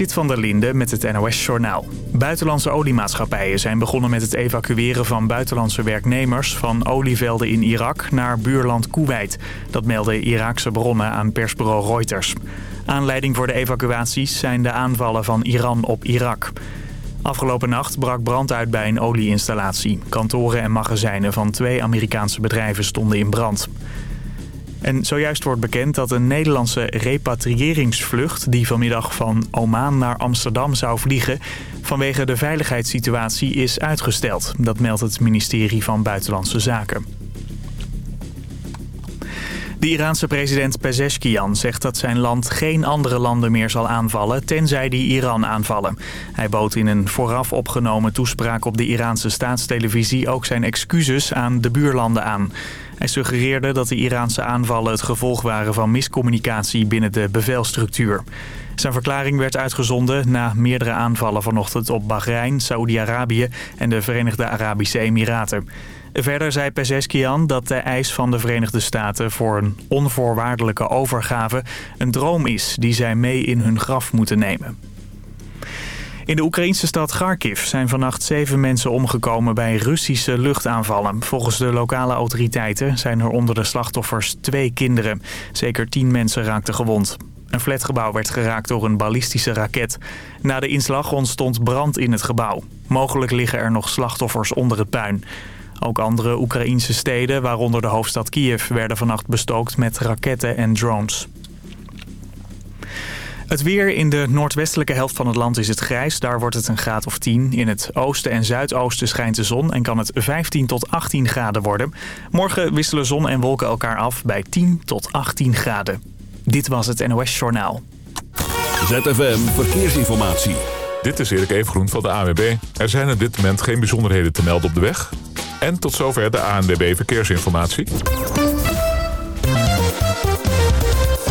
Zit van der Linde met het NOS-journaal. Buitenlandse oliemaatschappijen zijn begonnen met het evacueren van buitenlandse werknemers... van olievelden in Irak naar buurland Kuwait. Dat melden Iraakse bronnen aan persbureau Reuters. Aanleiding voor de evacuaties zijn de aanvallen van Iran op Irak. Afgelopen nacht brak brand uit bij een olieinstallatie. Kantoren en magazijnen van twee Amerikaanse bedrijven stonden in brand. En zojuist wordt bekend dat een Nederlandse repatriëringsvlucht... die vanmiddag van Oman naar Amsterdam zou vliegen... vanwege de veiligheidssituatie is uitgesteld. Dat meldt het ministerie van Buitenlandse Zaken. De Iraanse president Pezeshkian zegt dat zijn land geen andere landen meer zal aanvallen... tenzij die Iran aanvallen. Hij bood in een vooraf opgenomen toespraak op de Iraanse staatstelevisie... ook zijn excuses aan de buurlanden aan. Hij suggereerde dat de Iraanse aanvallen het gevolg waren van miscommunicatie binnen de bevelstructuur. Zijn verklaring werd uitgezonden na meerdere aanvallen vanochtend op Bahrein, Saoedi-Arabië en de Verenigde Arabische Emiraten. Verder zei Pezeskian dat de eis van de Verenigde Staten voor een onvoorwaardelijke overgave een droom is die zij mee in hun graf moeten nemen. In de Oekraïnse stad Kharkiv zijn vannacht zeven mensen omgekomen bij Russische luchtaanvallen. Volgens de lokale autoriteiten zijn er onder de slachtoffers twee kinderen. Zeker tien mensen raakten gewond. Een flatgebouw werd geraakt door een ballistische raket. Na de inslag ontstond brand in het gebouw. Mogelijk liggen er nog slachtoffers onder het puin. Ook andere Oekraïnse steden, waaronder de hoofdstad Kiev, werden vannacht bestookt met raketten en drones. Het weer in de noordwestelijke helft van het land is het grijs. Daar wordt het een graad of 10. In het oosten en zuidoosten schijnt de zon en kan het 15 tot 18 graden worden. Morgen wisselen zon en wolken elkaar af bij 10 tot 18 graden. Dit was het NOS Journaal. ZFM Verkeersinformatie. Dit is Erik Evengroen van de AWB. Er zijn op dit moment geen bijzonderheden te melden op de weg. En tot zover de ANWB Verkeersinformatie.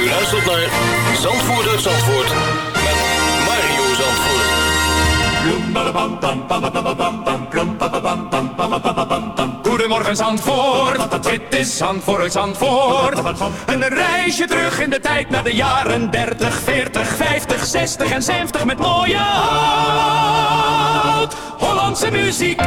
U luistert naar Zandvoort uit Zandvoort met Mario Zandvoort. Goedemorgen Zandvoort, dit is Zandvoort uit Zandvoort. Een reisje terug in de tijd naar de jaren 30, 40, 50, 60 en 70 met mooie oud-Hollandse muziek.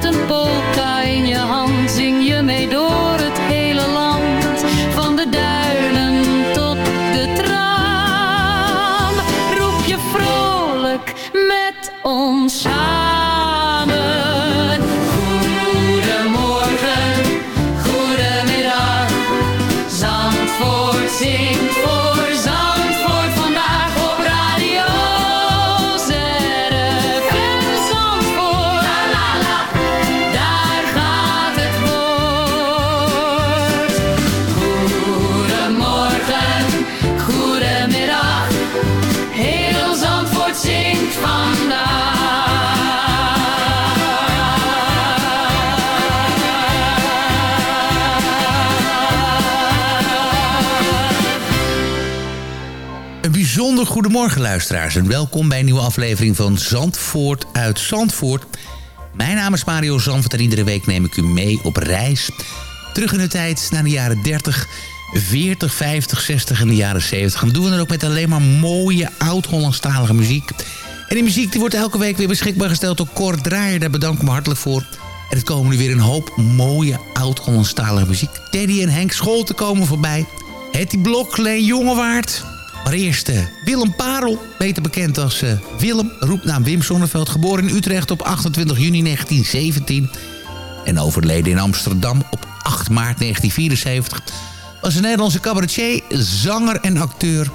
Met een polka goedemorgen luisteraars en welkom bij een nieuwe aflevering van Zandvoort uit Zandvoort. Mijn naam is Mario Zandvoort en iedere week neem ik u mee op reis. Terug in de tijd naar de jaren 30, 40, 50, 60 en de jaren 70. En dat doen we dan ook met alleen maar mooie oud-Hollandstalige muziek. En die muziek die wordt elke week weer beschikbaar gesteld door Cor Draaier. Daar bedank ik me hartelijk voor. En er komen nu weer een hoop mooie oud-Hollandstalige muziek. Teddy en Henk Scholten komen voorbij. Hetty Blok, Leen Jongewaard. Maar eh, Willem Parel, beter bekend als eh, Willem, roepnaam Wim Sonneveld. Geboren in Utrecht op 28 juni 1917 en overleden in Amsterdam op 8 maart 1974. Was een Nederlandse cabaretier, zanger en acteur.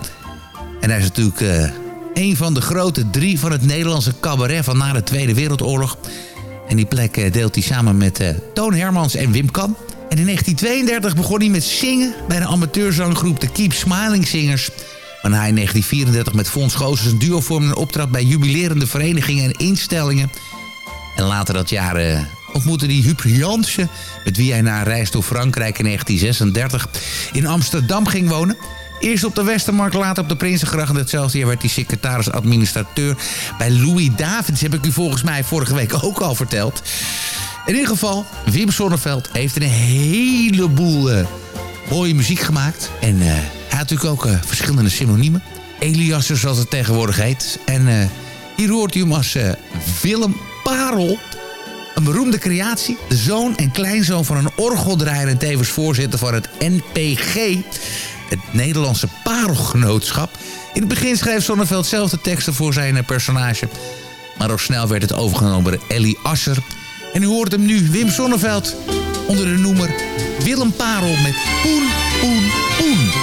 En hij is natuurlijk eh, een van de grote drie van het Nederlandse cabaret van na de Tweede Wereldoorlog. En die plek deelt hij samen met Toon Hermans en Wim Kan. En in 1932 begon hij met zingen bij de amateurzanggroep de Keep Smiling Singers. Waarna hij in 1934 met Fons Goossens een duo vormde en optrad bij jubilerende verenigingen en instellingen. En later dat jaar eh, ontmoette hij Huub met wie hij na een reis door Frankrijk in 1936 in Amsterdam ging wonen. Eerst op de Westermarkt, later op de Prinsengracht. En hetzelfde jaar werd hij secretaris-administrateur bij Louis Davids. Heb ik u volgens mij vorige week ook al verteld. In ieder geval, Wim Sonneveld heeft een heleboel eh, mooie muziek gemaakt. En eh, hij had natuurlijk ook eh, verschillende synoniemen. Eliasser, zoals het tegenwoordig heet. En eh, hier hoort u hem als eh, Willem Parel. Een beroemde creatie. De zoon en kleinzoon van een orgeldraaier en tevens voorzitter van het NPG. Het Nederlandse Parelgenootschap. In het begin schreef Sonneveld zelf de teksten voor zijn personage. Maar al snel werd het overgenomen door Ellie Asser. En u hoort hem nu, Wim Sonneveld, onder de noemer Willem Parel met Poen, Poen, Poen.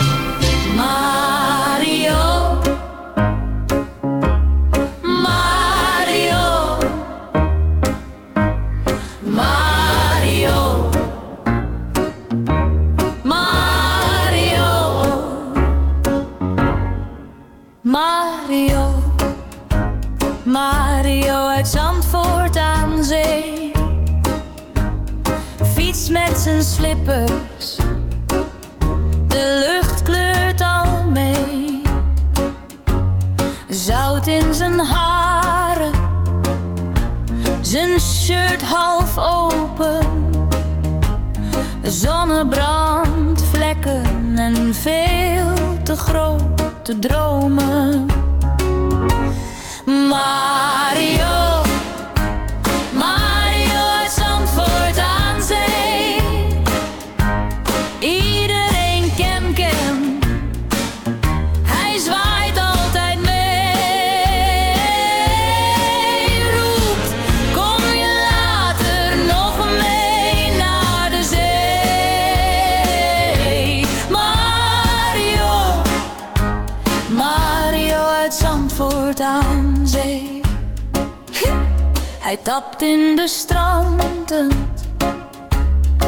Zonnebrandvlekken en veel te grote dromen. Mario. Tapt in de stranden,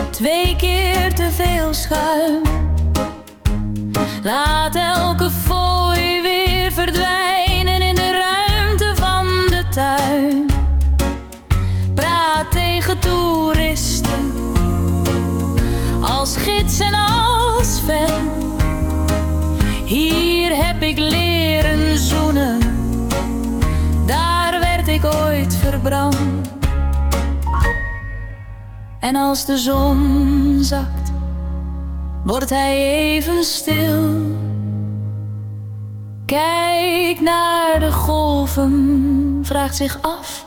twee keer te veel schuim. Laat elke fooi weer verdwijnen in de ruimte van de tuin. Praat tegen toeristen, als gids en als En als de zon zakt wordt hij even stil. Kijk naar de golven, vraagt zich af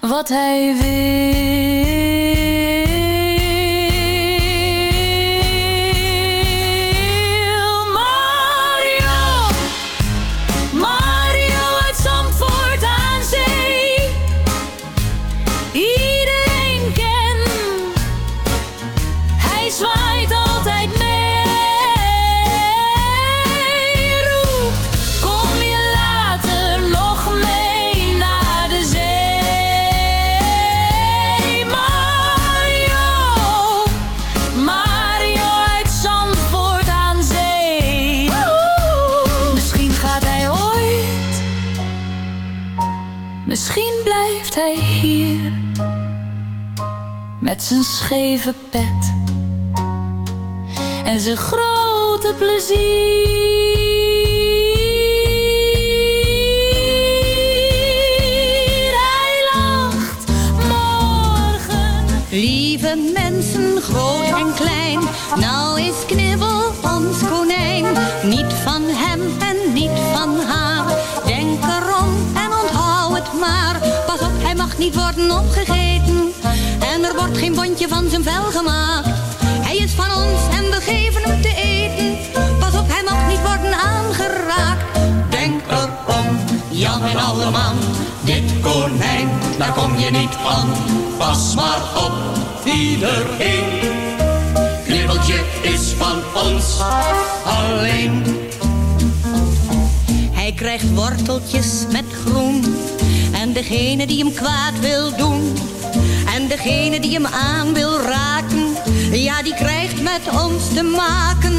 wat hij wil. Hij hier met zijn scheve pet en zijn grote plezier. Hij lacht morgen Lieve mensen, groot en klein, nou is worden opgegeten, en er wordt geen bondje van zijn vel gemaakt. Hij is van ons en we geven hem te eten, pas op, hij mag niet worden aangeraakt. Denk erom, Jan en Alleman, dit konijn, daar kom je niet aan. Pas maar op, iedereen. Knibbeltje is van ons alleen. Hij krijgt worteltjes met groen. En degene die hem kwaad wil doen. En degene die hem aan wil raken. Ja, die krijgt met ons te maken.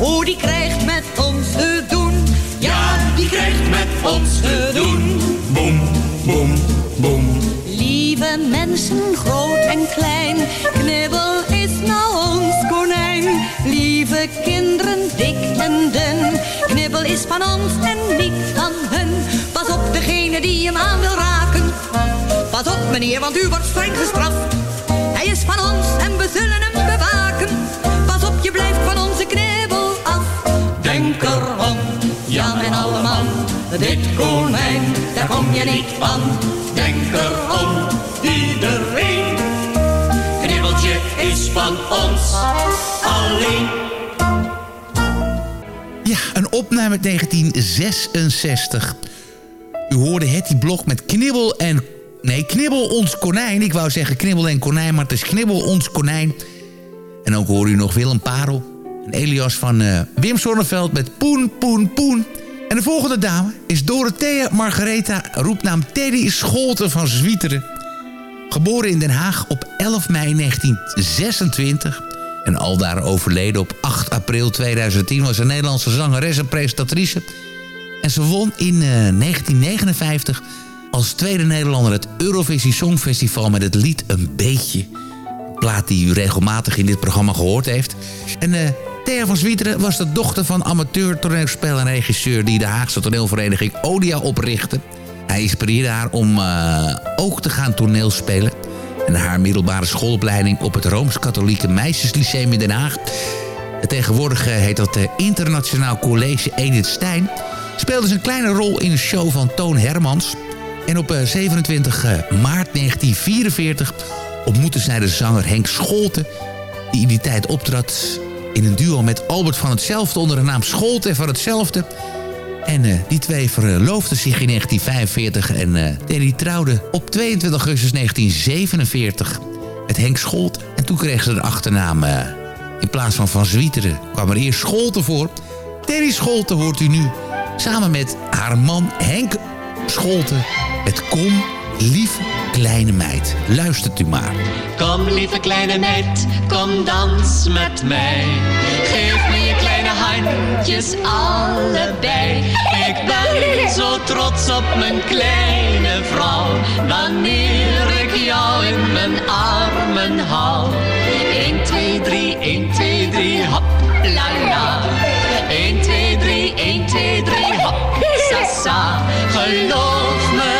Oh, die krijgt met ons te doen. Ja, die krijgt met ons te doen. Boem, boem, boem. Lieve mensen, groot en klein, knibbel is nou ons konijn. Lieve kinderen, dik en dun, knibbel is van ons en niet van hun. Pas op degene die hem aan wil. Pas op meneer, want u wordt streng gestraft. Hij is van ons en we zullen hem bewaken. Pas op, je blijft van onze knibbel af. Denk erom, Jan en Alleman, dit konijn, daar kom je niet van. Denk erom, iedereen. Knibbeltje is van ons alleen. Ja, een opname uit 1966. U hoorde Hetty Blok met Knibbel en... Nee, Knibbel ons konijn. Ik wou zeggen Knibbel en konijn, maar het is Knibbel ons konijn. En ook hoor u nog Willem Parel. En Elias van eh, Wim Sonneveld met Poen, Poen, Poen. En de volgende dame is Dorothea Margaretha, roepnaam Teddy Scholten van Zwieteren. Geboren in Den Haag op 11 mei 1926 en aldaar overleden op 8 april 2010... was een Nederlandse zangeres en presentatrice. En ze won in eh, 1959 als tweede Nederlander het Eurovisie Songfestival... met het lied Een Beetje. Plaat die u regelmatig in dit programma gehoord heeft. En eh, Thea van Zwieteren was de dochter van amateur toneelspeler en regisseur... die de Haagse toneelvereniging Odia oprichtte. Hij inspireerde haar om eh, ook te gaan toneelspelen... en haar middelbare schoolopleiding op het Rooms-Katholieke Meisjeslyceum in Den Haag. Tegenwoordig eh, heet dat de Internationaal College Edith Stein. Speelde ze een kleine rol in een show van Toon Hermans. En op eh, 27 eh, maart 1944 ontmoette zij de zanger Henk Scholten... die in die tijd optrad in een duo met Albert van Hetzelfde... onder de naam Scholten van Hetzelfde... En eh, die twee verloofden zich in 1945 en uh, die trouwden op 22 augustus 1947 met Henk Scholt. En toen kregen ze de achternaam, in plaats van Van Zwieteren, kwam er eerst Scholten voor. Terry Scholten hoort u nu, samen met haar man Henk Scholten, met Kom, lieve kleine meid. Luistert u maar. Kom lieve kleine meid, kom dans met mij. Geef me je kleine handjes allebei. Ik ben zo trots op mijn kleine vrouw. Wanneer ik jou in mijn armen hou. 1, 2, 3, 1, 2, 3, hop, la la. 1, 2, 3, 1, 2, 3, hop, sa sa. Geloof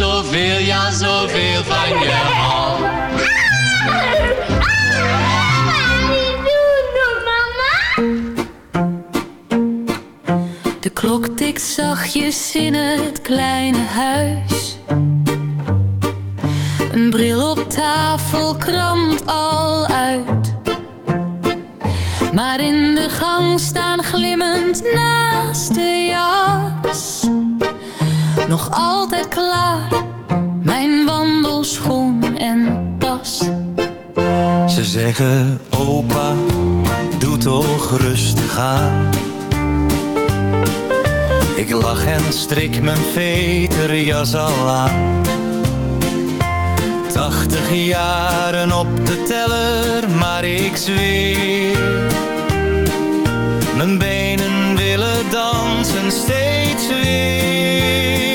zoveel, ja zoveel van je hou. De klok tikt zachtjes in het kleine huis. Een bril op tafel kramt al uit. Maar in de gang staan glimmend naast de jas. Nog altijd klaar, mijn wandelschoen en tas. Ze zeggen, opa, doe toch rustig aan. Ik lach en strik mijn veterjas al aan. Tachtig jaren op de teller, maar ik zweer. Mijn willen dansen steeds weer.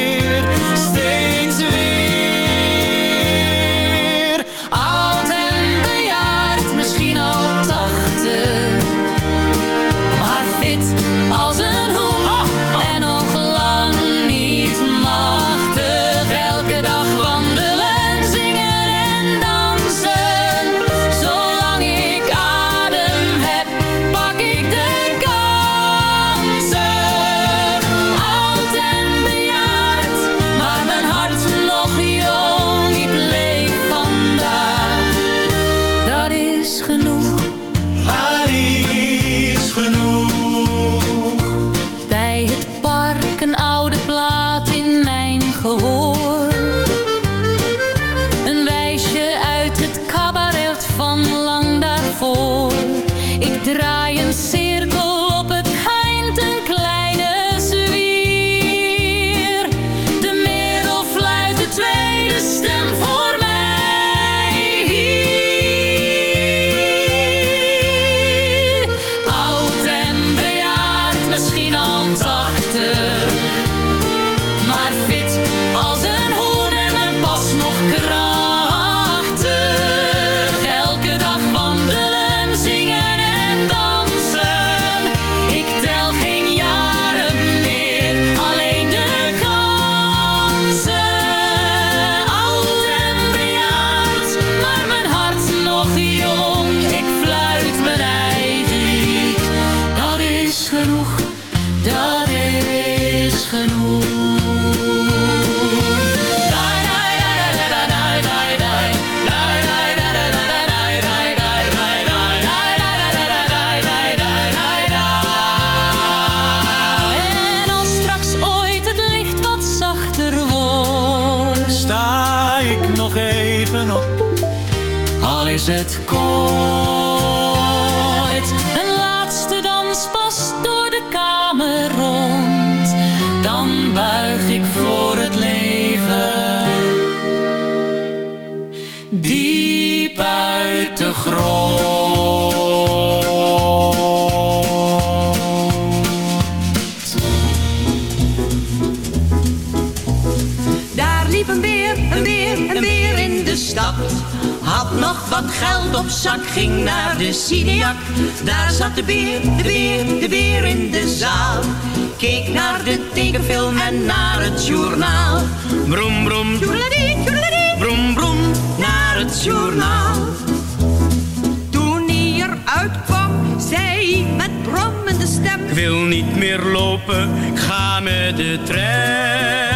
Wat geld op zak, ging naar de Cineac. Daar zat de beer, de beer, de beer in de zaal. Keek naar de tekenfilm en naar het journaal. Brom, brom, naar het journaal. Toen hij eruit kwam, zei hij met brommende stem. Ik wil niet meer lopen, ik ga met de tram.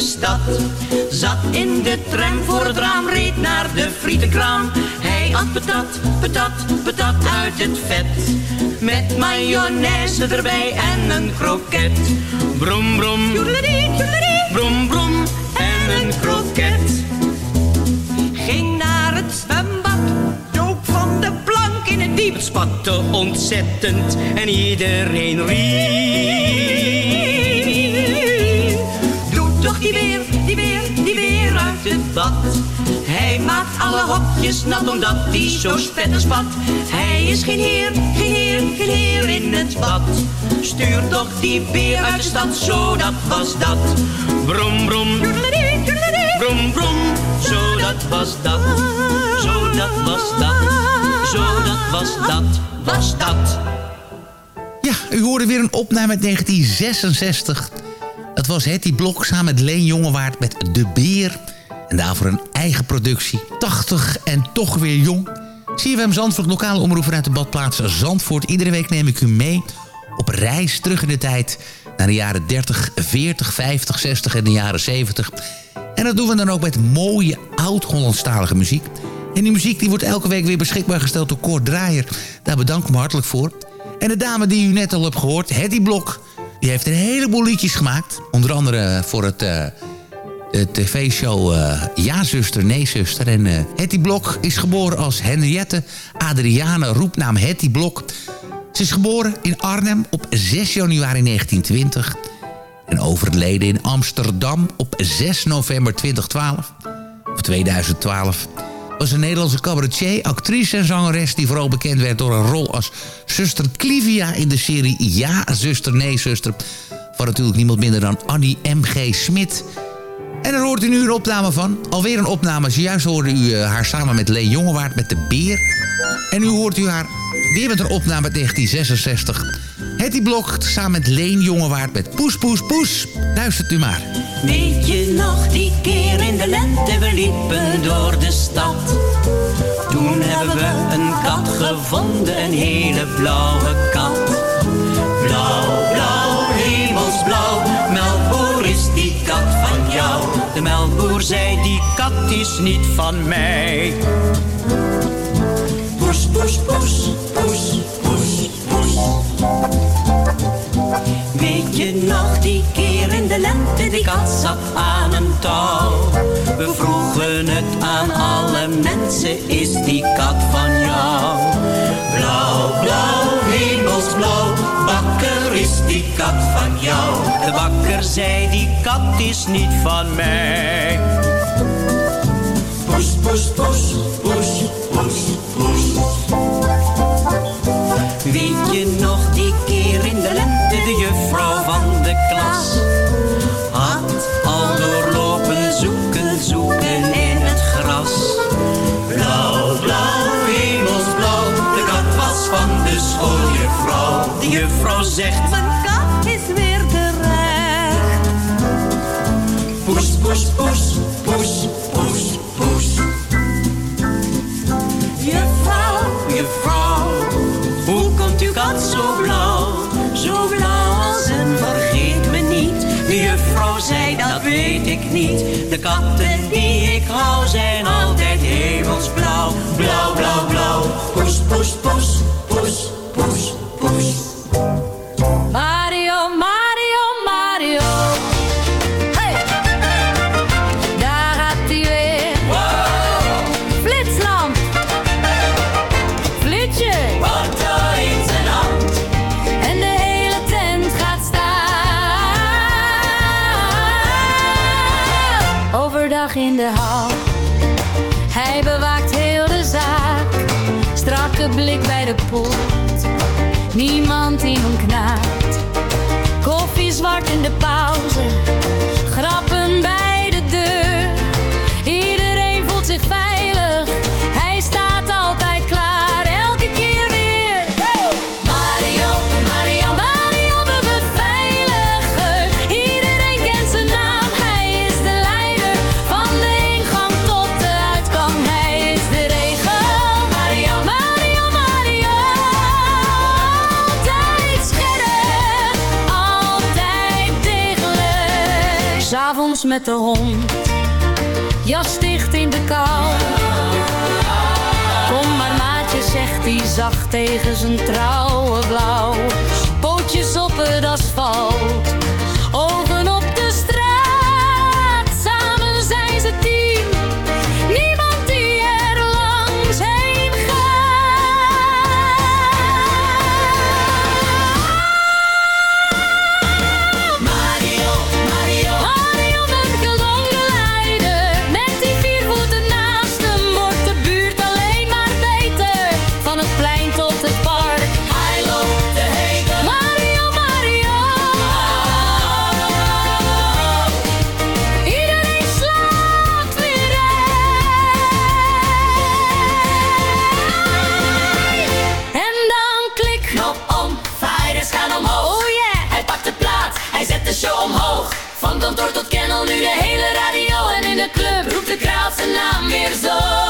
De stad. Zat in de tram voor het raam, reed naar de frietenkraam. Hij at patat, patat, patat uit het vet. Met mayonaise erbij en een kroket. Brom, brom, brom, brom. en een kroket. Ging naar het zwembad, dook van de plank in het diep. Het spatte ontzettend en iedereen riep. Hij maakt alle hokjes nat omdat hij zo spettig spat. Hij is geen heer, geen heer, geen heer in het bad. Stuur toch die beer uit de stad, zo dat was dat. Brom, brom, brom, brom, zo dat was dat. Zo dat was dat, zo dat was dat, was dat. Ja, u hoorde weer een opname uit 1966. Dat was Hetty Blok samen met Leen Jongewaard met De Beer. En daarvoor een eigen productie. 80 en toch weer jong. CFM Zandvoort, lokale omroep vanuit de badplaats Zandvoort. Iedere week neem ik u mee op reis terug in de tijd... naar de jaren 30, 40, 50, 60 en de jaren 70. En dat doen we dan ook met mooie oud-Hollandstalige muziek. En die muziek die wordt elke week weer beschikbaar gesteld door Kort Draaier. Daar bedank ik me hartelijk voor. En de dame die u net al hebt gehoord, Hetty Blok... die heeft een heleboel liedjes gemaakt. Onder andere voor het... Uh, de tv-show uh, Ja Zuster, Nee Zuster. En uh, Hetty Blok is geboren als Henriette Adriane, roepnaam Hetty Blok. Ze is geboren in Arnhem op 6 januari 1920. En overleden in Amsterdam op 6 november 2012. Of 2012 was een Nederlandse cabaretier, actrice en zangeres... die vooral bekend werd door een rol als zuster Clivia in de serie Ja, zuster, nee, zuster... van natuurlijk niemand minder dan Annie M.G. Smit... En daar hoort u nu een opname van. Alweer een opname. Zojuist hoorde u uh, haar samen met Leen Jongewaard met de beer. En nu hoort u haar weer met een opname uit 1966. Hetty Blok samen met Leen Jongewaard met Poes Poes Poes. Luistert u maar. Weet je nog die keer in de lente, we liepen door de stad. Toen hebben we een kat gevonden, een hele blauwe kat. Blauw, blauw, hemelsblauw, melkboer De zei, die kat is niet van mij. Poes, poes, poes, poes, poes, poes. Weet je nog die keer in de lente, die kat zat aan een touw. We vroegen het aan alle mensen, is die kat van jou? Blauw, blauw, hemelsblauw, is die kat van jou. De bakker zei, die kat is niet van mij. Poes, poes, poes, poes, poes, poes. Weet De katten die ik hou zijn altijd hemelsblauw. Blauw, blauw, blauw. Poes, poes, poes, Met de hond, jas dicht in de kou. Kom maar maatje, zegt hij zacht tegen zijn trouwe blauw. Pootjes op het asfalt, na weer zo.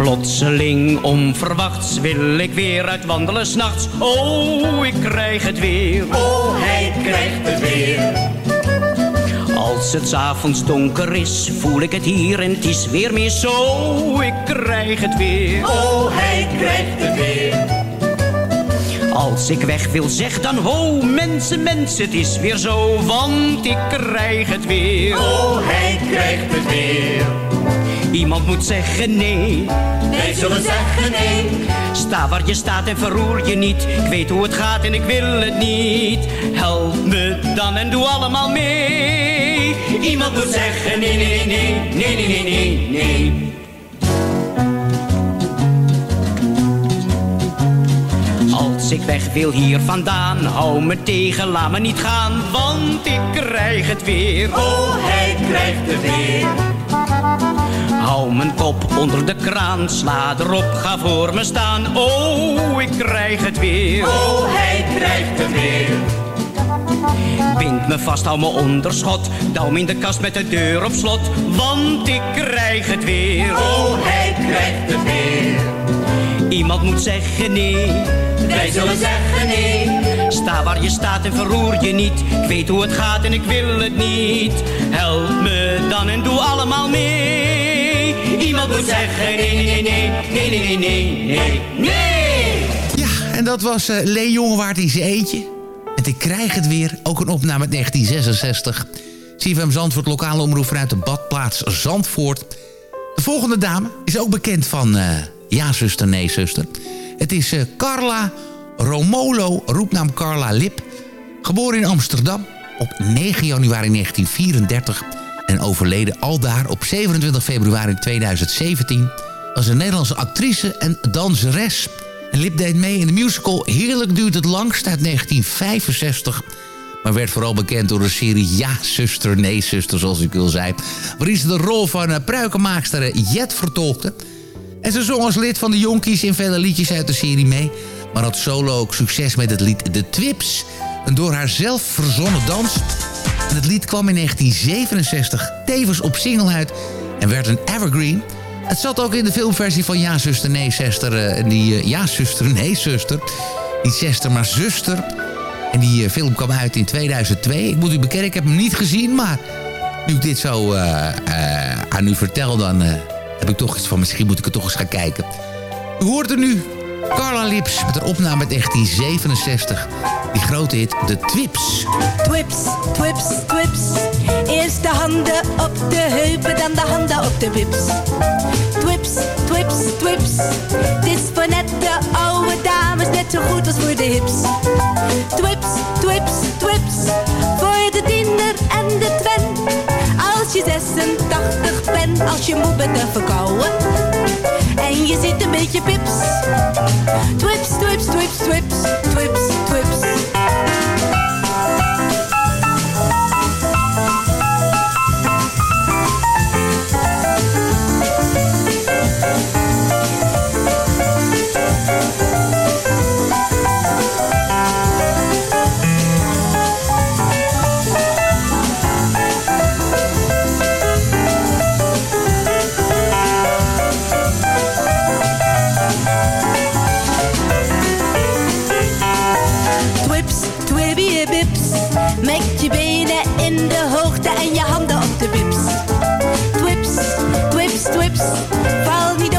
Plotseling onverwachts wil ik weer uitwandelen s'nachts. Oh, ik krijg het weer. Oh, hij krijgt het weer. Als het avonds donker is, voel ik het hier en het is weer meer zo. Ik krijg het weer. Oh, hij krijgt het weer. Als ik weg wil, zeg dan ho, mensen, mensen, het is weer zo, want ik krijg het weer. Oh, hij krijgt het weer. Iemand moet zeggen nee. Wij zullen zeggen nee. Sta waar je staat en verroer je niet. Ik weet hoe het gaat en ik wil het niet. Help me dan en doe allemaal mee. Iemand moet zeggen nee, nee, nee, nee, nee, nee, nee, nee. Als ik weg wil hier vandaan, hou me tegen, laat me niet gaan, want ik krijg het weer. Oh, hij krijgt het weer. Hou mijn kop onder de kraan, sla erop, ga voor me staan. Oh, ik krijg het weer. Oh, hij krijgt het weer. Bind me vast, hou me onder schot. Douw me in de kast met de deur op slot, want ik krijg het weer. Oh, hij krijgt het weer. Iemand moet zeggen nee. Wij zullen zeggen nee. Sta waar je staat en verroer je niet. Ik weet hoe het gaat en ik wil het niet. Help me dan en doe allemaal mee. Moet zeggen nee, nee, nee, nee, nee, nee, nee, nee, nee. Ja, en dat was uh, Lee Jongewaard in zijn eentje. En ik krijg het weer, ook een opname uit 1966. CFM Zandvoort, lokale omroep vanuit de badplaats Zandvoort. De volgende dame is ook bekend van uh, Ja zuster, nee zuster. Het is uh, Carla Romolo, roepnaam Carla Lip. Geboren in Amsterdam op 9 januari 1934 en overleden aldaar op 27 februari 2017... was een Nederlandse actrice en danseres. En Lip deed mee in de musical Heerlijk duurt het langst uit 1965... maar werd vooral bekend door de serie Ja, zuster, nee, zuster, zoals ik wil zei... waarin ze de rol van uh, pruikenmaakster Jet vertolkte... En ze zong als lid van de Jonkies in vele liedjes uit de serie mee... maar had solo ook succes met het lied De Twips... een door haar zelf verzonnen dans... Het lied kwam in 1967 tevens op single uit en werd een evergreen. Het zat ook in de filmversie van Ja, zuster, nee, zuster. Uh, die, uh, ja, zuster, nee, zuster. Niet zuster, maar zuster. En die eh, film kwam uit in 2002. Ik moet u bekennen, ik heb hem niet gezien, maar nu ik dit zo aan u vertel... dan heb ik toch iets van, misschien moet ik er toch eens gaan kijken. U hoort er nu Carla Lips met een opname uit 1967. Die grote hit, de Twips. Twips, twips, twips. Eerst de handen op de heupen, dan de handen op de wips. Twips, twips, twips. Dit is voor net de oude dames, net zo goed als voor de hips. Twips, twips, twips. Voor de tiener en de twen. Als je 86 bent, als je moe bent en verkouden. En je ziet een beetje pips. Twips, twips, twips, twips, twips, twips. huips, twee bips, Met je benen in de hoogte en je handen op de bips. Twips, twips, twips, val niet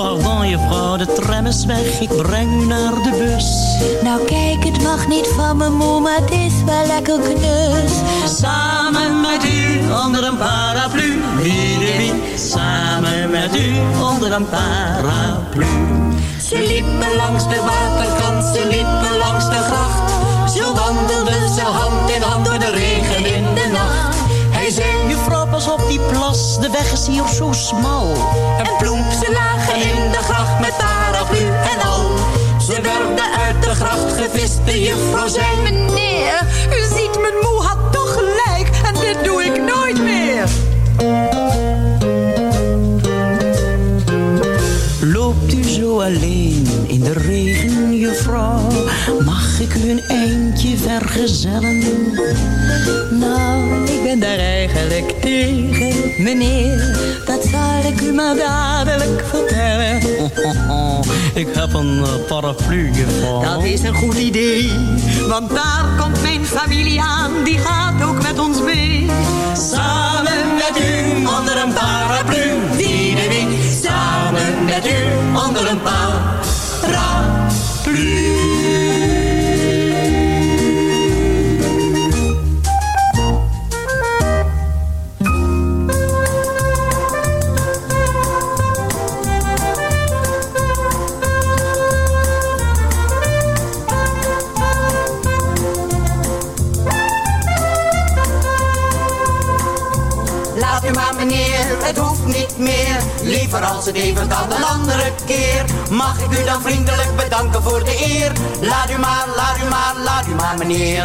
Pardon, juffrouw, de tram is weg. Ik breng u naar de bus. Nou kijk, het mag niet van me moe, maar het is wel lekker knus. Samen met u, onder een paraplu. Wie samen met u, onder een paraplu. Ze liepen langs de waterkant, ze liepen langs de gracht. Zo wandelden ze hand in hand door de regen op die plas, de weg is hier zo smal. En ploep, ze lagen in de gracht met paraplu en al. Ze werden uit de gracht gevist, de juffrouw zei, meneer, u ziet mijn moe zo alleen in de regen, juffrouw? Mag ik u een eindje vergezellen? Nou, ik ben daar eigenlijk tegen, meneer. Dat zal ik u maar dadelijk vertellen. ik heb een uh, paraplu, juffrouw. Dat is een goed idee, want daar komt mijn familie aan. Die gaat ook met ons mee. Samen met u onder een paraplu. Onder niet. Liever als het even kan een andere keer. Mag ik u dan vriendelijk bedanken voor de eer? Laat u maar, laat u maar, laat u maar meneer.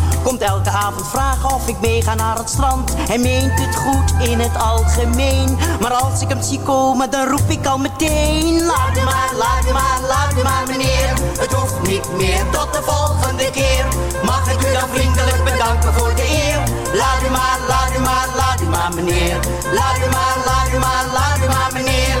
komt elke avond vragen of ik meega naar het strand. Hij meent het goed in het algemeen, maar als ik hem zie komen, dan roep ik al meteen. Laat maar, laat maar, laat u maar meneer. Het hoeft niet meer, tot de volgende keer. Mag ik u dan vriendelijk bedanken voor de eer? Laat u maar, laat u maar, laat u maar meneer. Laat u maar, laat u maar, laat u maar meneer.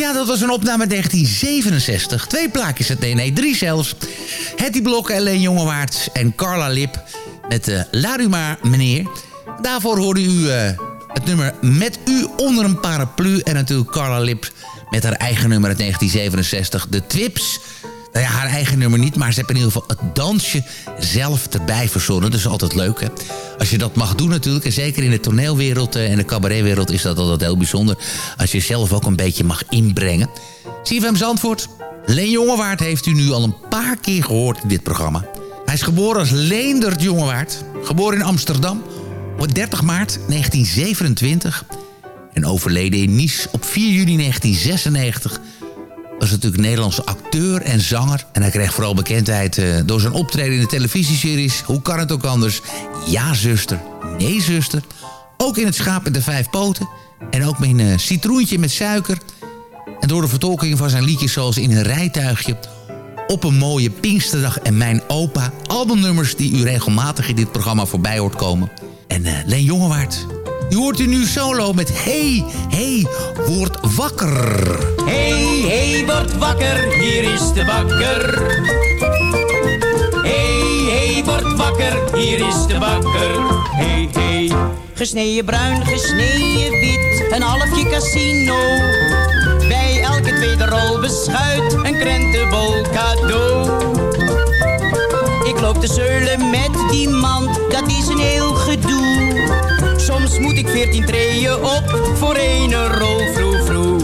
Ja, dat was een opname 1967. Twee plaatjes, het nee, nee, drie zelfs. Hetty Blok, Leen Jongewaard en Carla Lip met uh, u maar, meneer. Daarvoor hoorde u uh, het nummer Met u onder een paraplu... en natuurlijk Carla Lip met haar eigen nummer uit 1967, De Twips... Nou ja, haar eigen nummer niet, maar ze heeft in ieder geval het dansje zelf erbij verzonnen. Is altijd leuk, hè? Als je dat mag doen natuurlijk. En zeker in de toneelwereld en de cabaretwereld is dat altijd heel bijzonder. Als je zelf ook een beetje mag inbrengen. CFM Zandvoort. Leen Jongewaard heeft u nu al een paar keer gehoord in dit programma. Hij is geboren als Leendert Jongewaard. Geboren in Amsterdam op 30 maart 1927. En overleden in Nice op 4 juni 1996 was natuurlijk een Nederlandse acteur en zanger. En hij kreeg vooral bekendheid uh, door zijn optreden in de televisieseries... Hoe kan het ook anders? Ja, zuster. Nee, zuster. Ook in Het Schaap met de Vijf Poten. En ook in uh, Citroentje met suiker. En door de vertolking van zijn liedjes zoals In een rijtuigje... Op een mooie Pinksterdag en Mijn Opa. Albumnummers die u regelmatig in dit programma voorbij hoort komen. En uh, Leen Jongewaard... U hoort u nu solo met Hey, hey, word wakker. Hey, hey, word wakker, hier is de bakker. Hey, hey, word wakker, hier is de bakker. Hey, hey. Gesneden bruin, gesneden wit, een halfje casino. Bij elke tweede rol beschuit, een krentenbol cadeau. Ik loop te zeulen met die man, dat is een heel gedoe. Soms moet ik veertien treden op voor een rol vroeg vroeg.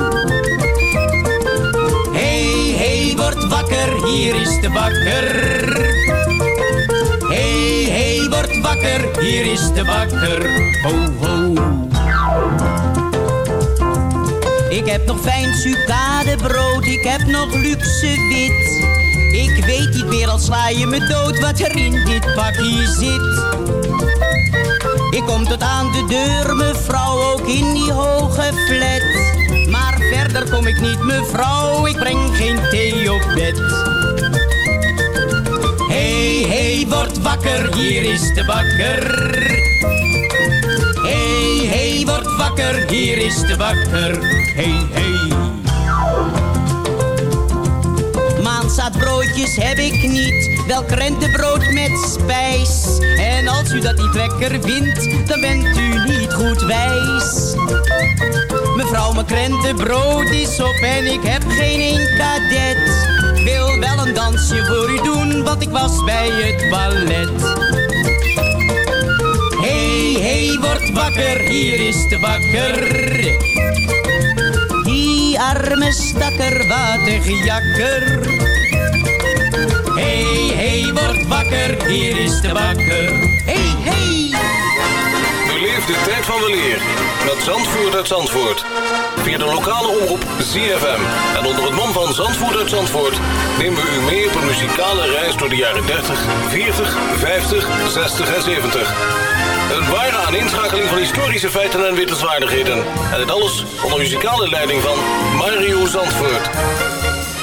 Hey, hey, word wakker, hier is de bakker. Hey, hey, word wakker, hier is de bakker. Ho, ho. Ik heb nog fijn sucadebrood, ik heb nog luxe wit. Ik weet niet meer, al sla je me dood, wat er in dit pakje zit. Ik kom tot aan de deur, mevrouw, ook in die hoge flat. Maar verder kom ik niet, mevrouw, ik breng geen thee op bed. Hey, hey, word wakker, hier is de bakker. Hey, hey, word wakker, hier is de bakker. Hey, hey. Maanzaadbroodjes heb ik niet, wel krentenbrood met spijs. En als u dat niet lekker vindt, dan bent u niet goed wijs. Mevrouw, mijn krentenbrood is op en ik heb geen één kadet. Wil wel een dansje voor u doen, want ik was bij het ballet. Hey, hey, word wakker, hier is de bakker. Die arme stakker, jakker. Hey, hey, word wakker, hier is de bakker. Hey, hey. Beleef de tijd van de leer met Zandvoort uit Zandvoort. Via de lokale omroep ZFM. En onder het mom van Zandvoort uit Zandvoort... nemen we u mee op een muzikale reis door de jaren 30, 40, 50, 60 en 70. Een ware aaninschakeling van historische feiten en wittelswaardigheden. En dit alles onder muzikale leiding van Mario Zandvoort.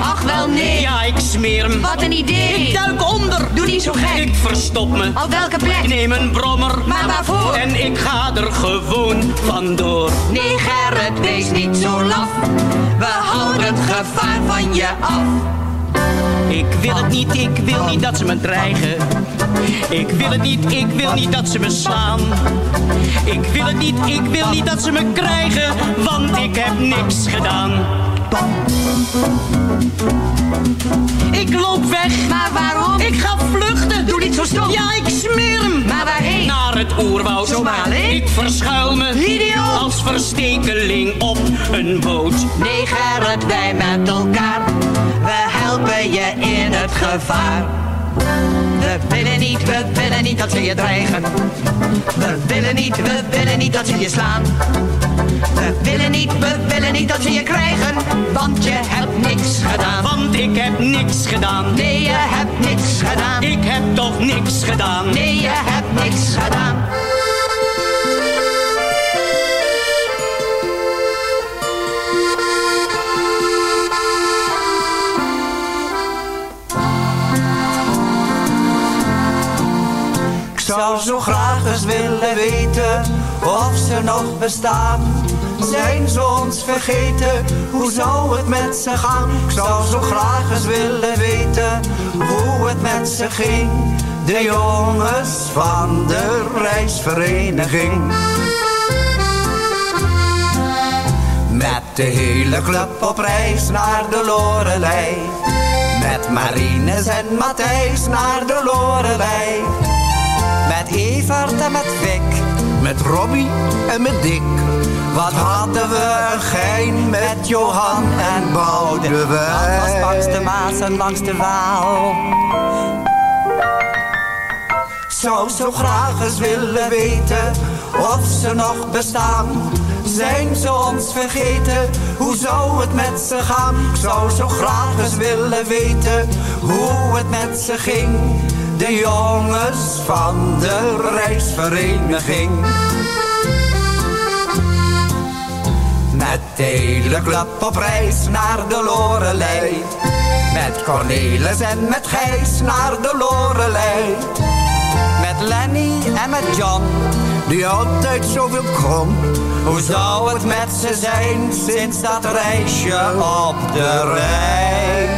Ach wel nee. Ja, ik smeer hem. Wat een idee. Ik duik onder. Doe niet zo gek. Ik verstop me. Op welke plek? Ik neem een brommer. Maar waarvoor? En ik ga er gewoon vandoor. Nee Gerrit, wees niet zo laf. We houden het gevaar van je af. Ik wil het niet, ik wil niet dat ze me dreigen. Ik wil het niet, ik wil niet dat ze me slaan. Ik wil het niet, ik wil niet dat ze me krijgen, want ik heb niks gedaan. Ik loop weg. Maar waarom? Ik ga vluchten. Doe niet zo stom. Ja, ik smeer hem. Maar waarheen? Naar het oerwoud. Zomaar? Ik verschuil me. Idioot. Als verstekeling op een boot. Nee Gerrit, wij met elkaar. We helpen je in het gevaar. We willen niet, we willen niet dat ze je dreigen. We willen niet, we willen niet dat ze je slaan. We willen niet, we willen niet dat ze je krijgen. Want je hebt niks gedaan. Want ik heb niks gedaan. Nee, je hebt niks gedaan. Ik heb toch niks gedaan. Nee, je hebt niks gedaan. Ik zou zo graag eens willen weten of ze nog bestaan. Zijn ze ons vergeten? Hoe zou het met ze gaan? Ik zou zo graag eens willen weten hoe het met ze ging. De jongens van de reisvereniging. Met de hele club op reis naar de Lorelei. Met Marines en Matthijs naar de Lorelei. Met Evert en met Vic. Met Robbie en met Dick. Wat hadden we een gein met Johan en Boudewijn. Dat was langs de Maas en langs de Waal. Zou zo graag eens willen weten of ze nog bestaan. Zijn ze ons vergeten? Hoe zou het met ze gaan? Ik zou zo graag eens willen weten hoe het met ze ging. De jongens van de reisvereniging. Het hele club op reis naar de Lorelei. Met Cornelis en met Gijs naar de Lorelei. Met Lenny en met John, die altijd zoveel krom. Hoe zou het met ze zijn sinds dat reisje op de Rijn?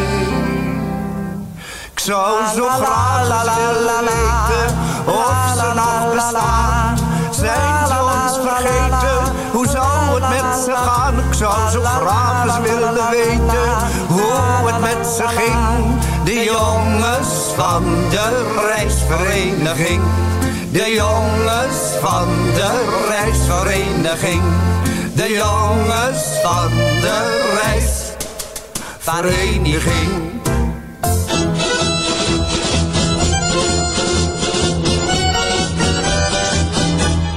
Ik zou zo graag la, la, la, weten of ze nog bestaan. Zijn ze ons vergeten? met ze gaan. Ik zou zo graag eens willen weten hoe het met ze ging. De jongens van de reisvereniging. De jongens van de reisvereniging. De jongens van de reisvereniging.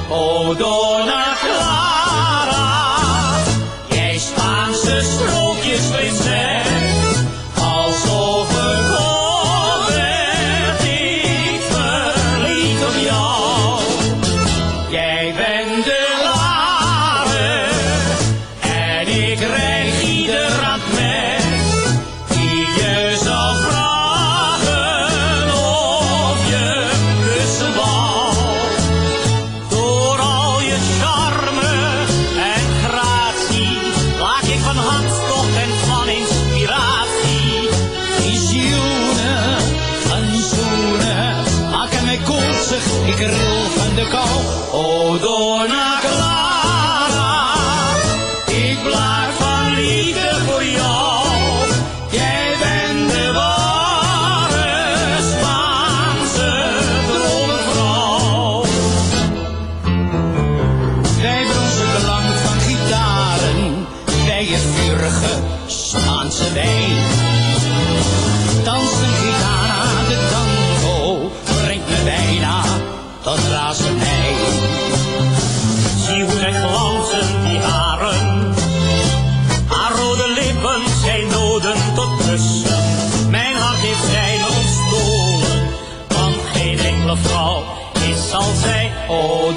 Oh, Donna.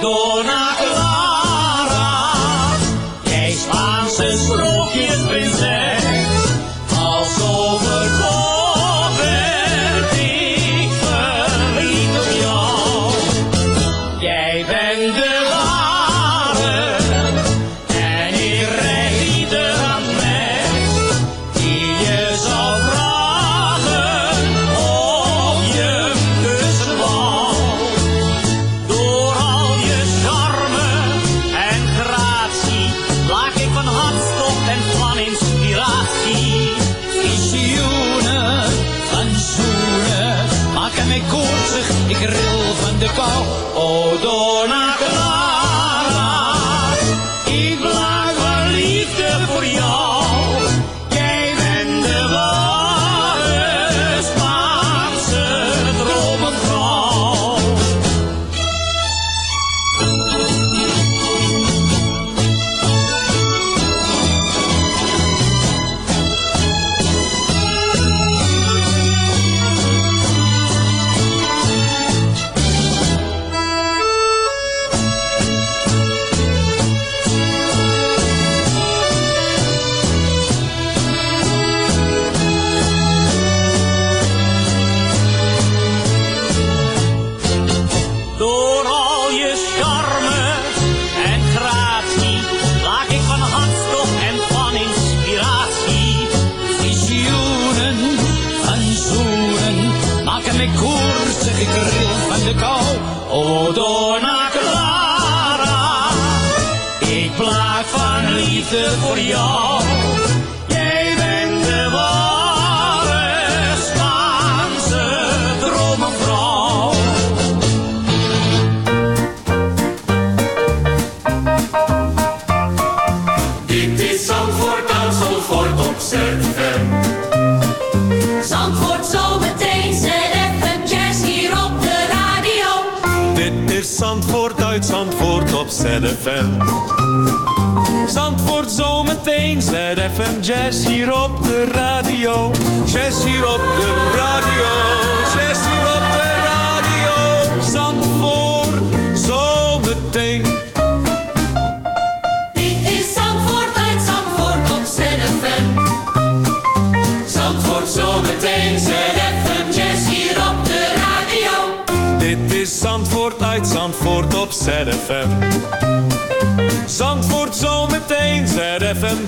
olvidó.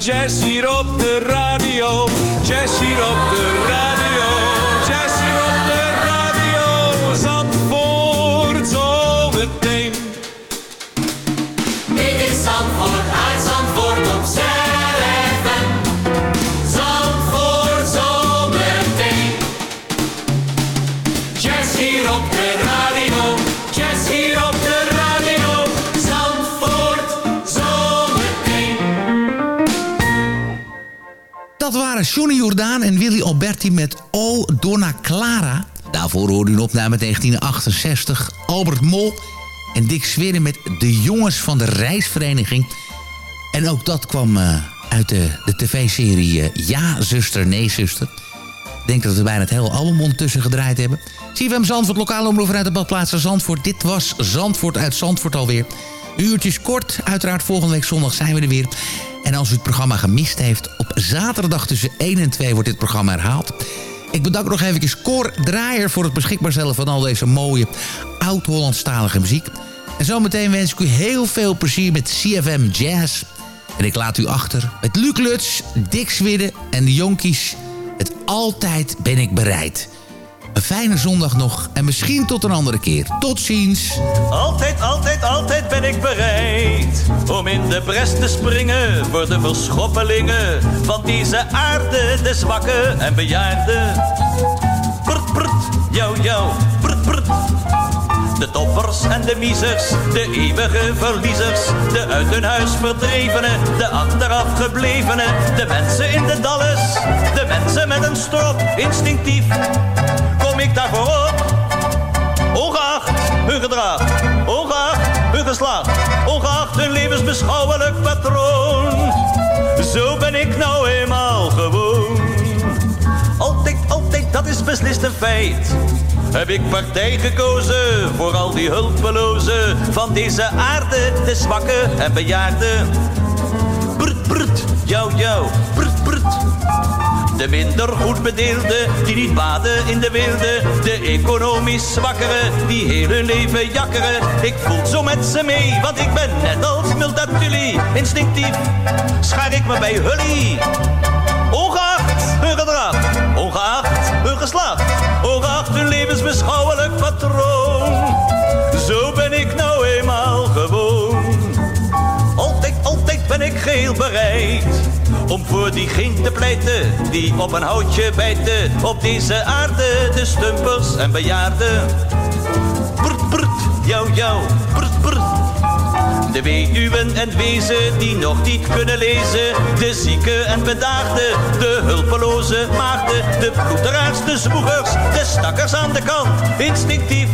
jazz hier op de radio. Jazz hier op de waren Johnny Jordaan en Willy Alberti met O Donna Clara. Daarvoor hoorde u een opname 1968. Albert Mol en Dick Sweren met De Jongens van de Reisvereniging. En ook dat kwam uh, uit de, de tv-serie uh, Ja, zuster, nee, zuster. Ik denk dat we bijna het hele album ondertussen gedraaid hebben. CFM Zandvoort, lokale omroep vanuit de badplaats Zandvoort. Dit was Zandvoort uit Zandvoort alweer. Uurtjes kort, uiteraard volgende week zondag zijn we er weer. En als u het programma gemist heeft, op zaterdag tussen 1 en 2 wordt dit programma herhaald. Ik bedank nog even Cor Draaier voor het beschikbaar stellen van al deze mooie oud-Hollandstalige muziek. En zometeen wens ik u heel veel plezier met CFM Jazz. En ik laat u achter met Luc Lutz, Dick en de Jonkies. Het Altijd ben ik bereid. Een fijne zondag nog en misschien tot een andere keer. Tot ziens. Altijd, altijd, altijd ben ik bereid om in de bres te springen voor de verschoppelingen van deze aarde, de zwakke en bejaarden. Prut, prut, jou, jou, prut, prut. De toppers en de miezers, de eeuwige verliezers, de uit hun huis verdrevenen, de achteraf geblevenen, de mensen in de dalles, de mensen met een strop, instinctief kom ik daarvoor op. Ongeacht hun gedrag, ongeacht hun geslacht, ongeacht hun levensbeschouwelijk patroon. Zo ben ik nou eenmaal dat is beslist een feit. Heb ik partij gekozen voor al die hulpelozen van deze aarde, de zwakke en bejaarden. Brut, brut, jou, jou, brut, brut. De minder goed bedeelden, die niet baden in de wilde. De economisch zwakkeren, die heel hun leven jakkeren. Ik voel zo met ze mee, want ik ben net als Multatuli. Instinctief schaar ik me bij Hully. Ongeacht hun gedrag, ongeacht hun geslacht. Ongeacht hun levensbeschouwelijk patroon. Zo ben ik nou eenmaal gewoon. Altijd, altijd ben ik geheel bereid om voor diegene te pleiten die op een houtje bijten. Op deze aarde, de stumpers en bejaarden. Brut, brut, jou, jou, brut, brut. De weduwen en wezen die nog niet kunnen lezen. De zieken en bedaagden, de hulpeloze maagden. De bloederaars, de zwoegers, de stakkers aan de kant. Instinctief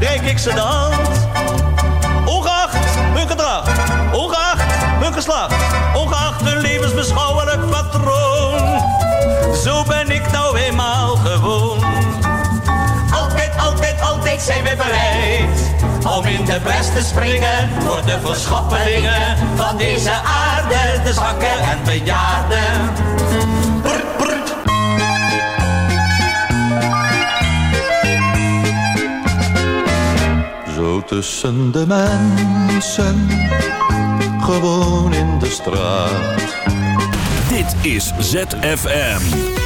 reik ik ze de hand. Ongeacht hun gedrag, ongeacht hun geslacht, ongeacht hun levensbeschouwelijk patroon. Zo ben ik nou eenmaal gewoon. Zijn we bereid om in de bres te springen voor de verschoppelingen van deze aarde, de zwakken en bejaarden. Zo tussen de mensen, gewoon in de straat. Dit is ZFM.